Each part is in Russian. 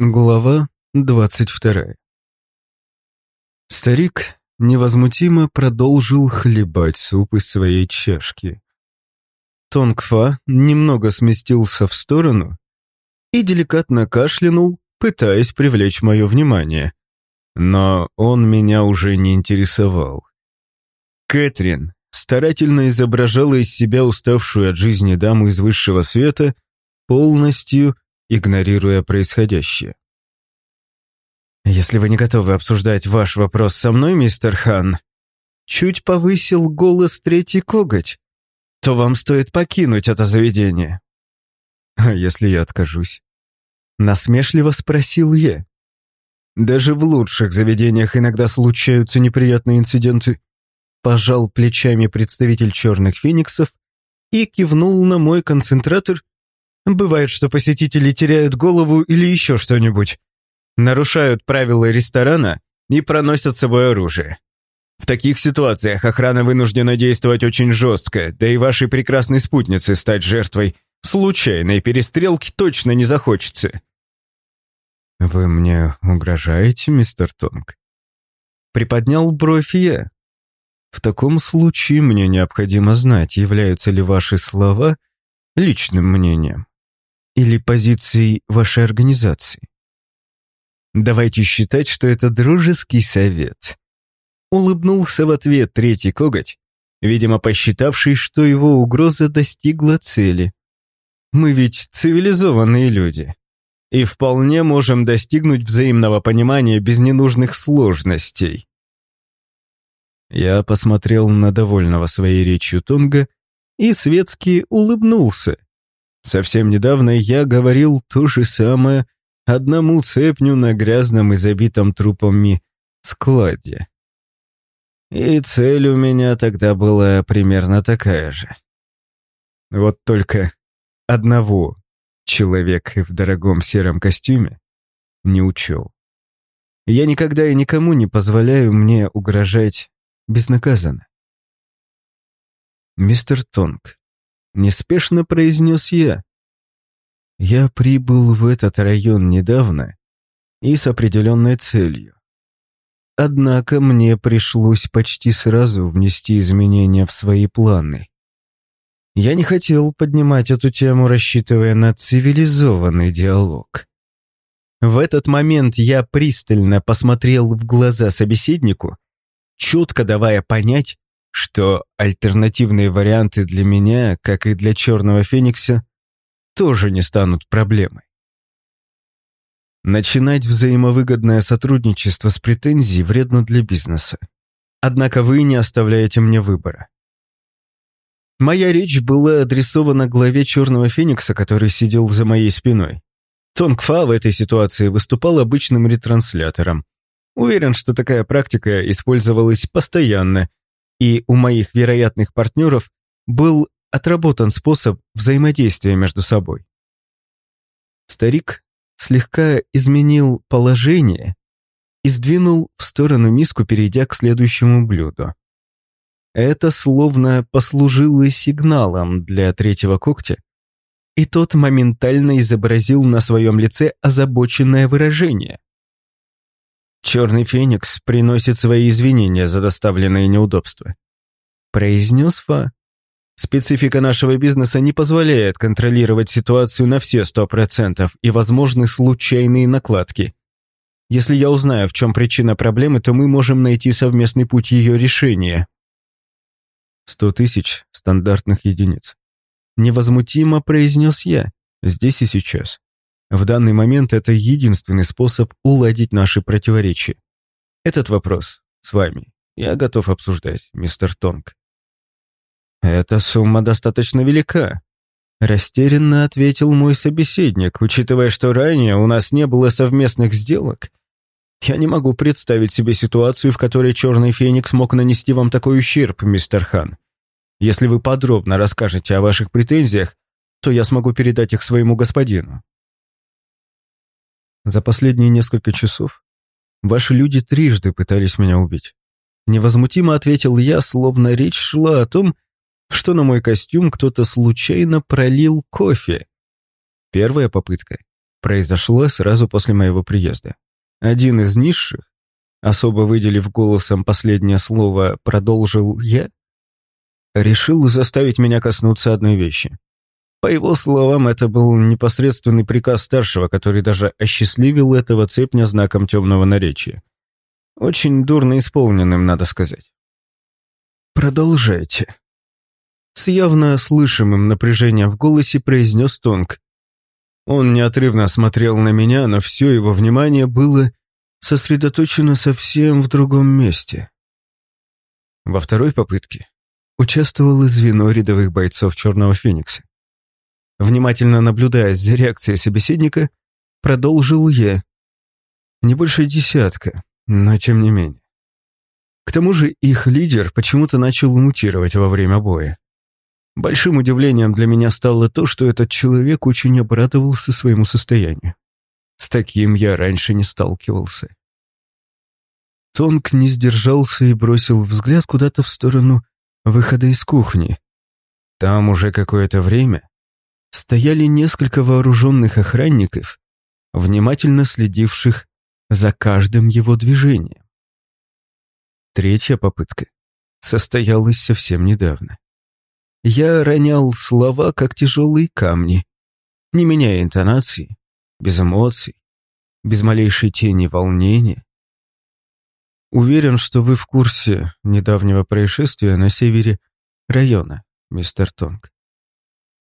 Глава двадцать вторая Старик невозмутимо продолжил хлебать суп из своей чашки. Тонгфа немного сместился в сторону и деликатно кашлянул, пытаясь привлечь мое внимание. Но он меня уже не интересовал. Кэтрин старательно изображала из себя уставшую от жизни даму из высшего света, полностью игнорируя происходящее. «Если вы не готовы обсуждать ваш вопрос со мной, мистер Хан», чуть повысил голос третий коготь, то вам стоит покинуть это заведение. А если я откажусь? Насмешливо спросил я. Даже в лучших заведениях иногда случаются неприятные инциденты. Пожал плечами представитель черных фениксов и кивнул на мой концентратор. Бывает, что посетители теряют голову или еще что-нибудь нарушают правила ресторана и проносят с собой оружие. В таких ситуациях охрана вынуждена действовать очень жестко, да и вашей прекрасной спутнице стать жертвой случайной перестрелки точно не захочется. «Вы мне угрожаете, мистер Тонг?» Приподнял бровь я. «В таком случае мне необходимо знать, являются ли ваши слова личным мнением или позицией вашей организации. Давайте считать, что это дружеский совет. Улыбнулся в ответ третий коготь, видимо, посчитавший, что его угроза достигла цели. Мы ведь цивилизованные люди и вполне можем достигнуть взаимного понимания без ненужных сложностей. Я посмотрел на довольного своей речью Тонга и светски улыбнулся. Совсем недавно я говорил то же самое одному цепню на грязном и забитом трупами складе. И цель у меня тогда была примерно такая же. Вот только одного человека в дорогом сером костюме не учел. Я никогда и никому не позволяю мне угрожать безнаказанно. «Мистер Тонг», — неспешно произнес я, я прибыл в этот район недавно и с определенной целью. Однако мне пришлось почти сразу внести изменения в свои планы. Я не хотел поднимать эту тему, рассчитывая на цивилизованный диалог. В этот момент я пристально посмотрел в глаза собеседнику, четко давая понять, что альтернативные варианты для меня, как и для Черного Феникса, тоже не станут проблемой. Начинать взаимовыгодное сотрудничество с претензией вредно для бизнеса. Однако вы не оставляете мне выбора. Моя речь была адресована главе Черного Феникса, который сидел за моей спиной. Тонгфа в этой ситуации выступал обычным ретранслятором. Уверен, что такая практика использовалась постоянно, и у моих вероятных партнеров был отработан способ взаимодействия между собой. Старик слегка изменил положение и сдвинул в сторону миску, перейдя к следующему блюду. Это словно послужило сигналом для третьего когтя, и тот моментально изобразил на своем лице озабоченное выражение. «Черный феникс приносит свои извинения за доставленные неудобства», произнес Фа, Специфика нашего бизнеса не позволяет контролировать ситуацию на все сто процентов и возможны случайные накладки. Если я узнаю, в чем причина проблемы, то мы можем найти совместный путь ее решения. Сто тысяч стандартных единиц. Невозмутимо произнес я, здесь и сейчас. В данный момент это единственный способ уладить наши противоречия. Этот вопрос с вами я готов обсуждать, мистер Тонг. «Эта сумма достаточно велика», — растерянно ответил мой собеседник, учитывая, что ранее у нас не было совместных сделок. «Я не могу представить себе ситуацию, в которой Черный Феникс мог нанести вам такой ущерб, мистер Хан. Если вы подробно расскажете о ваших претензиях, то я смогу передать их своему господину». За последние несколько часов ваши люди трижды пытались меня убить. Невозмутимо ответил я, словно речь шла о том, что на мой костюм кто-то случайно пролил кофе. Первая попытка произошло сразу после моего приезда. Один из низших, особо выделив голосом последнее слово «продолжил я», решил заставить меня коснуться одной вещи. По его словам, это был непосредственный приказ старшего, который даже осчастливил этого цепня знаком темного наречия. Очень дурно исполненным, надо сказать. «Продолжайте». С явно слышимым напряжением в голосе произнес Тонг. Он неотрывно смотрел на меня, но все его внимание было сосредоточено совсем в другом месте. Во второй попытке участвовало звено рядовых бойцов Черного Феникса. Внимательно наблюдая за реакцией собеседника, продолжил я. Не больше десятка, но тем не менее. К тому же их лидер почему-то начал мутировать во время боя. Большим удивлением для меня стало то, что этот человек очень обрадовался своему состоянию. С таким я раньше не сталкивался. Тонк не сдержался и бросил взгляд куда-то в сторону выхода из кухни. Там уже какое-то время стояли несколько вооруженных охранников, внимательно следивших за каждым его движением. Третья попытка состоялась совсем недавно. Я ронял слова, как тяжелые камни, не меняя интонации, без эмоций, без малейшей тени волнения. Уверен, что вы в курсе недавнего происшествия на севере района, мистер Тонг.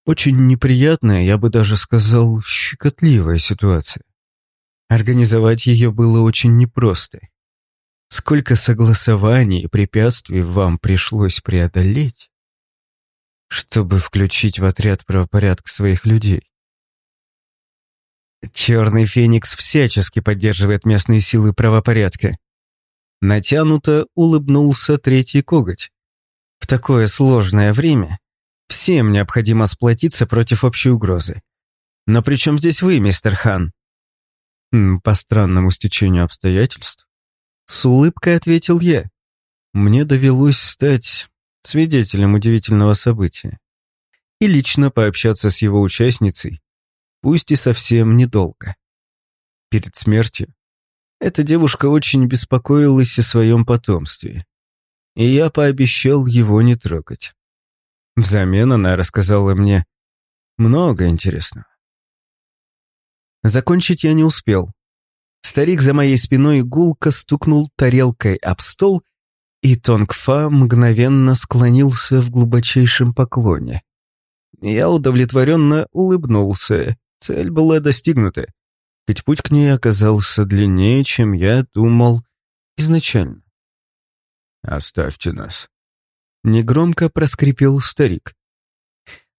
Очень неприятная, я бы даже сказал, щекотливая ситуация. Организовать ее было очень непросто. Сколько согласований и препятствий вам пришлось преодолеть, чтобы включить в отряд правопорядка своих людей. Черный Феникс всячески поддерживает местные силы правопорядка. Натянуто улыбнулся третий коготь. В такое сложное время Всем необходимо сплотиться против общей угрозы. Но при чем здесь вы, мистер Хан? По странному стечению обстоятельств. С улыбкой ответил я. Мне довелось стать свидетелем удивительного события. И лично пообщаться с его участницей, пусть и совсем недолго. Перед смертью эта девушка очень беспокоилась о своем потомстве, и я пообещал его не трогать. Взамен она рассказала мне много интересного. Закончить я не успел. Старик за моей спиной гулко стукнул тарелкой об стол, и Тонгфа мгновенно склонился в глубочайшем поклоне. Я удовлетворенно улыбнулся. Цель была достигнута, ведь путь к ней оказался длиннее, чем я думал изначально. «Оставьте нас», Негромко проскрипел старик.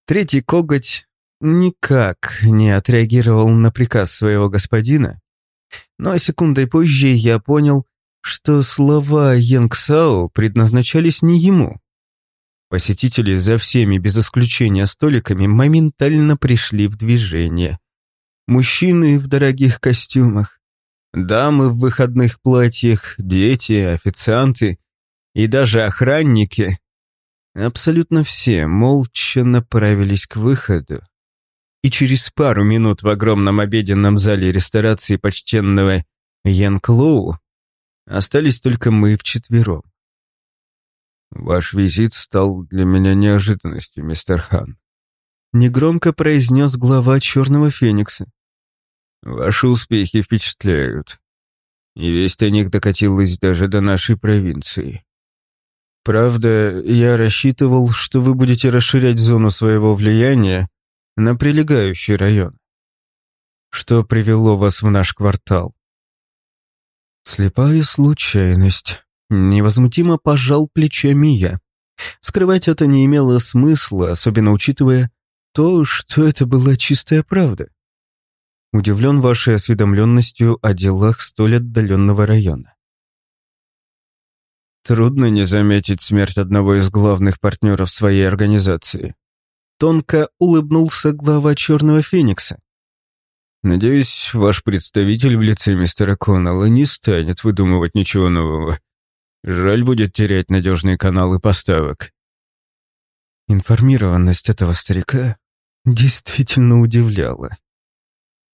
Третий коготь никак не отреагировал на приказ своего господина, но секундой позже я понял, что слова Янгсао предназначались не ему. Посетители за всеми без исключения столиками моментально пришли в движение. Мужчины в дорогих костюмах, дамы в выходных платьях, дети, официанты и даже охранники Абсолютно все молча направились к выходу. И через пару минут в огромном обеденном зале ресторации почтенного Янклоу остались только мы вчетвером. «Ваш визит стал для меня неожиданностью, мистер Хан», — негромко произнес глава Черного Феникса. «Ваши успехи впечатляют, и весть о них докатилась даже до нашей провинции. Правда, я рассчитывал, что вы будете расширять зону своего влияния на прилегающий район. Что привело вас в наш квартал? Слепая случайность. Невозмутимо пожал плечами я. Скрывать это не имело смысла, особенно учитывая то, что это была чистая правда. Удивлен вашей осведомленностью о делах столь отдаленного района. Трудно не заметить смерть одного из главных партнеров своей организации. Тонко улыбнулся глава Черного Феникса. Надеюсь, ваш представитель в лице мистера Коннелла не станет выдумывать ничего нового. Жаль будет терять надежные каналы поставок. Информированность этого старика действительно удивляла.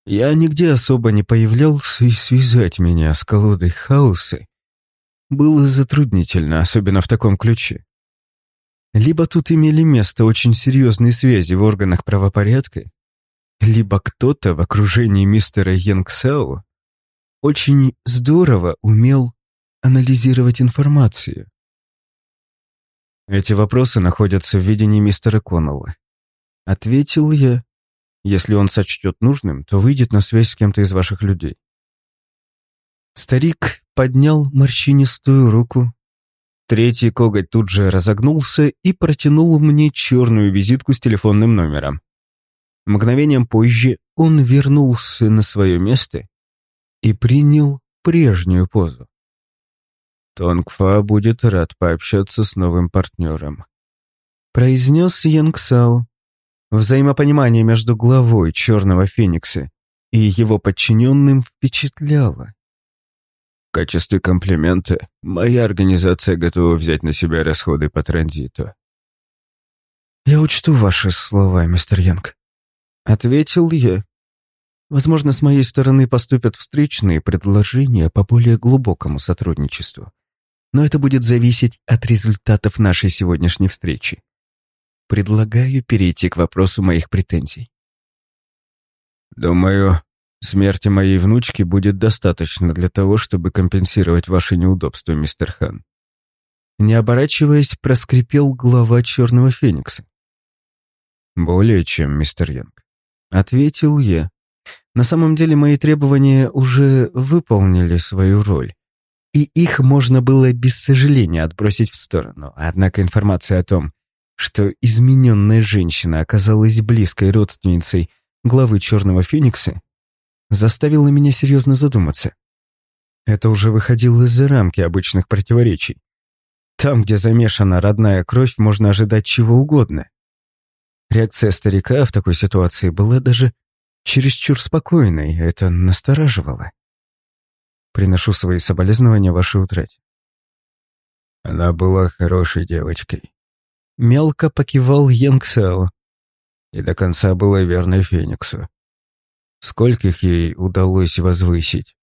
Я нигде особо не появлялся, и связать меня с колодой хаоса было затруднительно, особенно в таком ключе. Либо тут имели место очень серьезные связи в органах правопорядка, либо кто-то в окружении мистера Янгсао очень здорово умел анализировать информацию. Эти вопросы находятся в видении мистера Коннелла. Ответил я, если он сочтет нужным, то выйдет на связь с кем-то из ваших людей. Старик поднял морщинистую руку. Третий коготь тут же разогнулся и протянул мне черную визитку с телефонным номером. Мгновением позже он вернулся на свое место и принял прежнюю позу. Тонгфа будет рад пообщаться с новым партнером. Произнес Янгсао, Взаимопонимание между главой Черного Феникса и его подчиненным впечатляло. Качестве комплимента моя организация готова взять на себя расходы по транзиту. «Я учту ваши слова, мистер Янг», — ответил я. «Возможно, с моей стороны поступят встречные предложения по более глубокому сотрудничеству. Но это будет зависеть от результатов нашей сегодняшней встречи. Предлагаю перейти к вопросу моих претензий. Думаю, смерти моей внучки будет достаточно для того, чтобы компенсировать ваши неудобства, мистер Хан. Не оборачиваясь, проскрипел глава Черного Феникса. «Более чем, мистер Янг», — ответил я. «На самом деле мои требования уже выполнили свою роль, и их можно было без сожаления отбросить в сторону. Однако информация о том, что измененная женщина оказалась близкой родственницей главы Черного Феникса, заставило меня серьезно задуматься. Это уже выходило из-за рамки обычных противоречий. Там, где замешана родная кровь, можно ожидать чего угодно. Реакция старика в такой ситуации была даже чересчур спокойной, это настораживало. Приношу свои соболезнования вашей утрате. Она была хорошей девочкой. Мелко покивал Йенгсао. И до конца была верной Фениксу. Скольких ей удалось возвысить?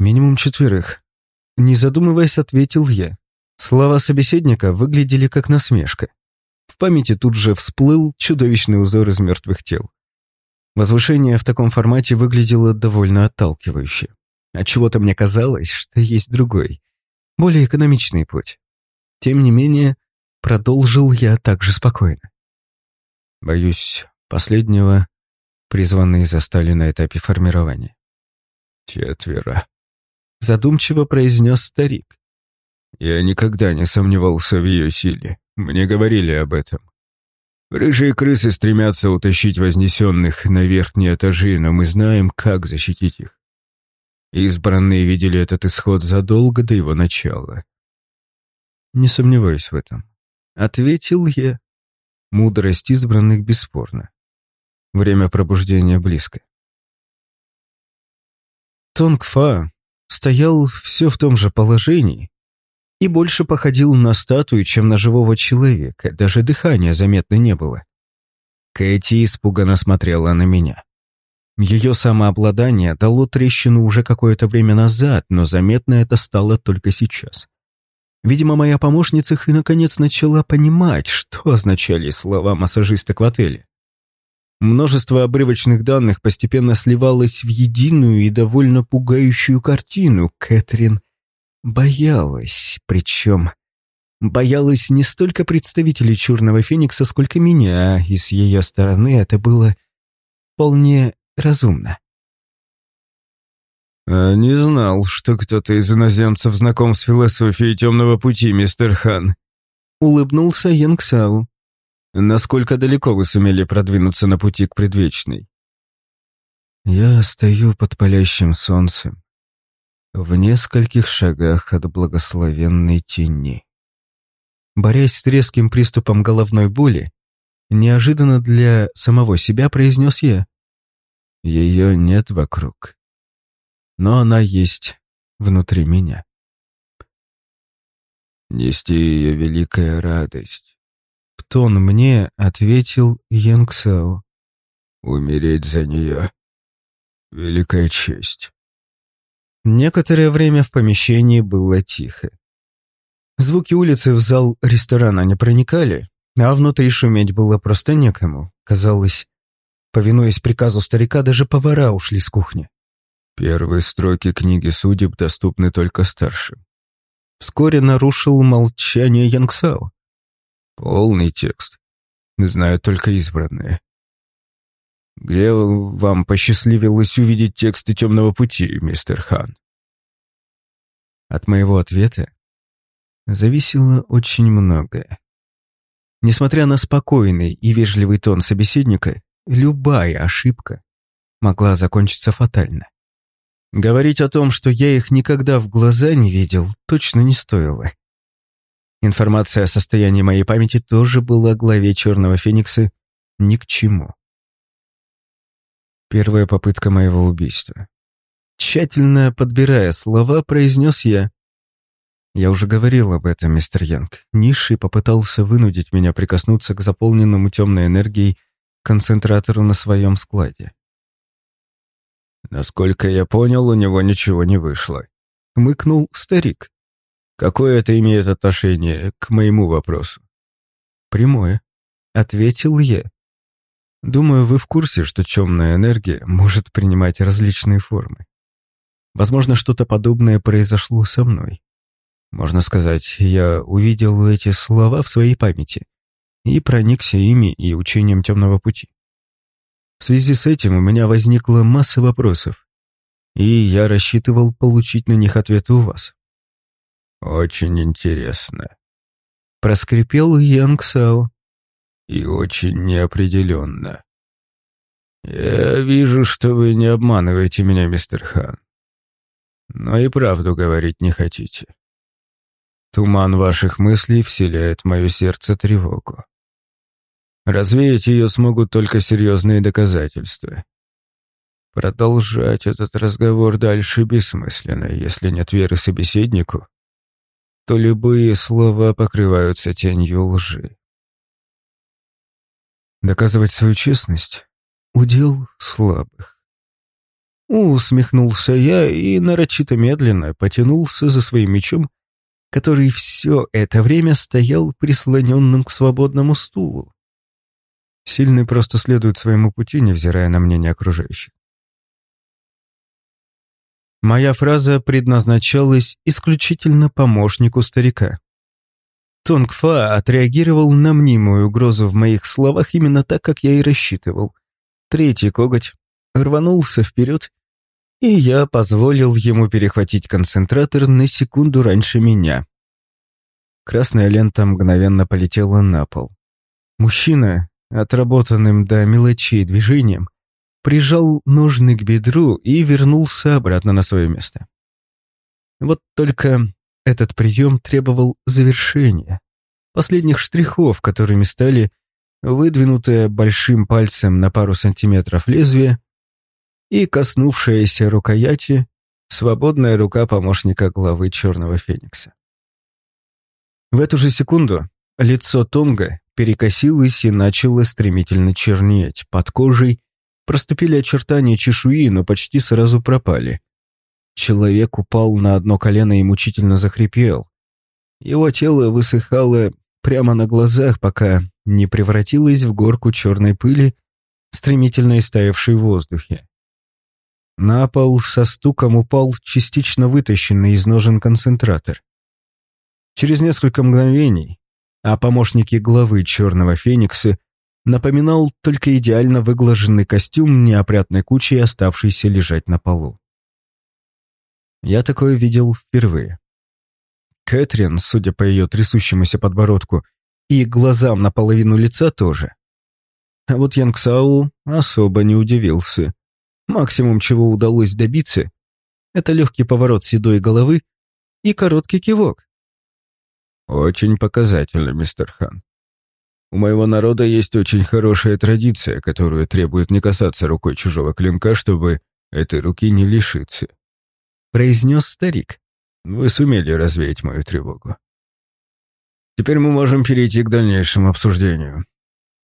Минимум четверых. Не задумываясь, ответил я. Слова собеседника выглядели как насмешка. В памяти тут же всплыл чудовищный узор из мертвых тел. Возвышение в таком формате выглядело довольно отталкивающе. Отчего-то мне казалось, что есть другой, более экономичный путь. Тем не менее, Продолжил я также спокойно. Боюсь, последнего призванные застали на этапе формирования. Четверо. Задумчиво произнес старик. Я никогда не сомневался в ее силе. Мне говорили об этом. Рыжие крысы стремятся утащить вознесенных на верхние этажи, но мы знаем, как защитить их. Избранные видели этот исход задолго до его начала. Не сомневаюсь в этом. Ответил я. Мудрость избранных бесспорна. Время пробуждения близко. Тонгфа стоял все в том же положении и больше походил на статую, чем на живого человека, даже дыхания заметно не было. Кэти испуганно смотрела на меня. Ее самообладание дало трещину уже какое-то время назад, но заметно это стало только сейчас. Видимо, моя помощница и наконец начала понимать, что означали слова массажисток в отеле. Множество обрывочных данных постепенно сливалось в единую и довольно пугающую картину. Кэтрин боялась, причем боялась не столько представителей Черного Феникса, сколько меня, и с ее стороны это было вполне разумно. А «Не знал, что кто-то из иноземцев знаком с философией темного пути, мистер Хан», — улыбнулся Янгсау. «Насколько далеко вы сумели продвинуться на пути к предвечной?» «Я стою под палящим солнцем, в нескольких шагах от благословенной тени». Борясь с резким приступом головной боли, неожиданно для самого себя произнес я. «Ее нет вокруг» но она есть внутри меня. Нести ее великая радость. Тон мне ответил Янгсао. Умереть за нее Великая честь. Некоторое время в помещении было тихо. Звуки улицы в зал ресторана не проникали, а внутри шуметь было просто некому. Казалось, повинуясь приказу старика, даже повара ушли с кухни. Первые строки книги судеб доступны только старшим. Вскоре нарушил молчание Янгсао. Полный текст. Знают только избранные. Где вам посчастливилось увидеть тексты темного пути, мистер Хан? От моего ответа зависело очень многое. Несмотря на спокойный и вежливый тон собеседника, любая ошибка могла закончиться фатально. Говорить о том, что я их никогда в глаза не видел, точно не стоило. Информация о состоянии моей памяти тоже была главе Черного Феникса ни к чему. Первая попытка моего убийства. Тщательно подбирая слова, произнес я. Я уже говорил об этом, мистер Янг. Низший попытался вынудить меня прикоснуться к заполненному темной энергией концентратору на своем складе. Насколько я понял, у него ничего не вышло. Хмыкнул старик. Какое это имеет отношение к моему вопросу? Прямое. Ответил я. Думаю, вы в курсе, что темная энергия может принимать различные формы. Возможно, что-то подобное произошло со мной. Можно сказать, я увидел эти слова в своей памяти и проникся ими и учением темного пути. В связи с этим у меня возникла масса вопросов, и я рассчитывал получить на них ответы у вас. «Очень интересно», — проскрипел Янг Сао и очень неопределенно. «Я вижу, что вы не обманываете меня, мистер Хан. Но и правду говорить не хотите. Туман ваших мыслей вселяет в мое сердце тревогу. Развеять ее смогут только серьезные доказательства. Продолжать этот разговор дальше бессмысленно, если нет веры собеседнику, то любые слова покрываются тенью лжи. Доказывать свою честность — удел слабых. Усмехнулся я и нарочито медленно потянулся за своим мечом, который все это время стоял прислоненным к свободному стулу. Сильный просто следует своему пути, невзирая на мнение окружающих. Моя фраза предназначалась исключительно помощнику старика. Тонгфа отреагировал на мнимую угрозу в моих словах именно так, как я и рассчитывал. Третий коготь рванулся вперед, и я позволил ему перехватить концентратор на секунду раньше меня. Красная лента мгновенно полетела на пол. Мужчина, отработанным до мелочей движением, прижал ножны к бедру и вернулся обратно на свое место. Вот только этот прием требовал завершения, последних штрихов, которыми стали выдвинутое большим пальцем на пару сантиметров лезвие и коснувшаяся рукояти свободная рука помощника главы Черного Феникса. В эту же секунду лицо Тонга перекосилось и начало стремительно чернеть. Под кожей проступили очертания чешуи, но почти сразу пропали. Человек упал на одно колено и мучительно захрипел. Его тело высыхало прямо на глазах, пока не превратилось в горку черной пыли, стремительно истаявшей в воздухе. На пол со стуком упал частично вытащенный из ножен концентратор. Через несколько мгновений, а помощники главы Черного Феникса напоминал только идеально выглаженный костюм неопрятной кучей, оставшийся лежать на полу. Я такое видел впервые. Кэтрин, судя по ее трясущемуся подбородку и глазам наполовину лица тоже. А вот Янгсау особо не удивился. Максимум, чего удалось добиться, это легкий поворот седой головы и короткий кивок. «Очень показательно, мистер Хан. У моего народа есть очень хорошая традиция, которую требует не касаться рукой чужого клинка, чтобы этой руки не лишиться произнес старик. Вы сумели развеять мою тревогу. Теперь мы можем перейти к дальнейшему обсуждению.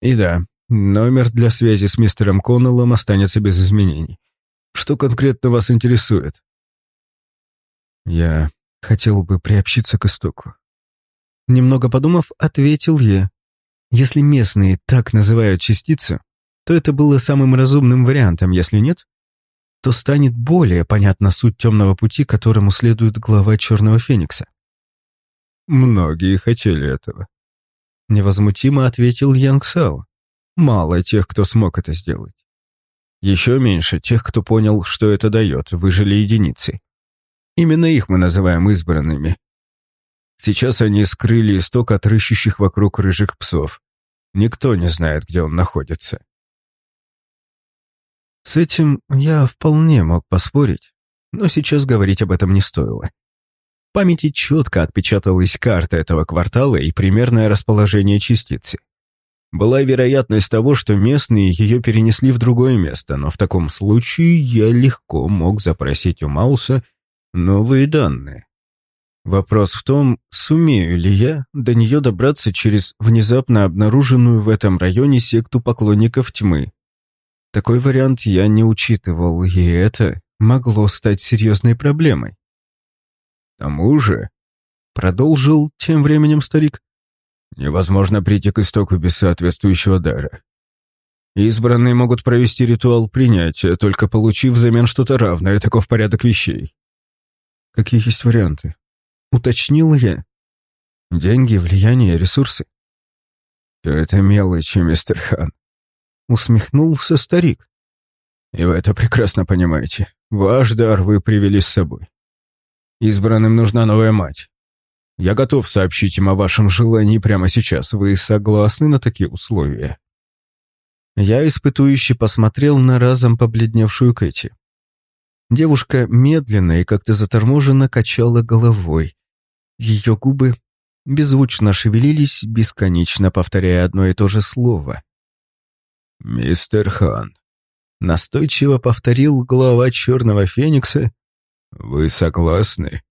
И да, номер для связи с мистером Коннеллом останется без изменений. Что конкретно вас интересует? Я хотел бы приобщиться к истоку. Немного подумав, ответил я. Если местные так называют частицу, то это было самым разумным вариантом, если нет, то станет более понятна суть темного пути, которому следует глава Черного Феникса. Многие хотели этого. Невозмутимо ответил Янг Сао. Мало тех, кто смог это сделать. Еще меньше тех, кто понял, что это дает, выжили единицы. Именно их мы называем избранными. Сейчас они скрыли исток от рыщущих вокруг рыжих псов. Никто не знает, где он находится. С этим я вполне мог поспорить, но сейчас говорить об этом не стоило. В памяти четко отпечаталась карта этого квартала и примерное расположение частицы. Была вероятность того, что местные ее перенесли в другое место, но в таком случае я легко мог запросить у Мауса новые данные. Вопрос в том, сумею ли я до нее добраться через внезапно обнаруженную в этом районе секту поклонников тьмы. Такой вариант я не учитывал, и это могло стать серьезной проблемой. К тому же, продолжил тем временем старик, невозможно прийти к истоку без соответствующего дара. Избранные могут провести ритуал принятия, только получив взамен что-то равное, таков порядок вещей. Какие есть варианты? Уточнил я. Деньги, влияние, ресурсы. Все это мелочи, мистер Хан. Усмехнулся старик. И вы это прекрасно понимаете. Ваш дар вы привели с собой. Избранным нужна новая мать. Я готов сообщить им о вашем желании прямо сейчас. Вы согласны на такие условия?» Я испытующе посмотрел на разом побледневшую Кэти. Девушка медленно и как-то заторможенно качала головой. Ее губы беззвучно шевелились, бесконечно повторяя одно и то же слово. «Мистер Хан», — настойчиво повторил глава Черного Феникса, — «вы согласны?»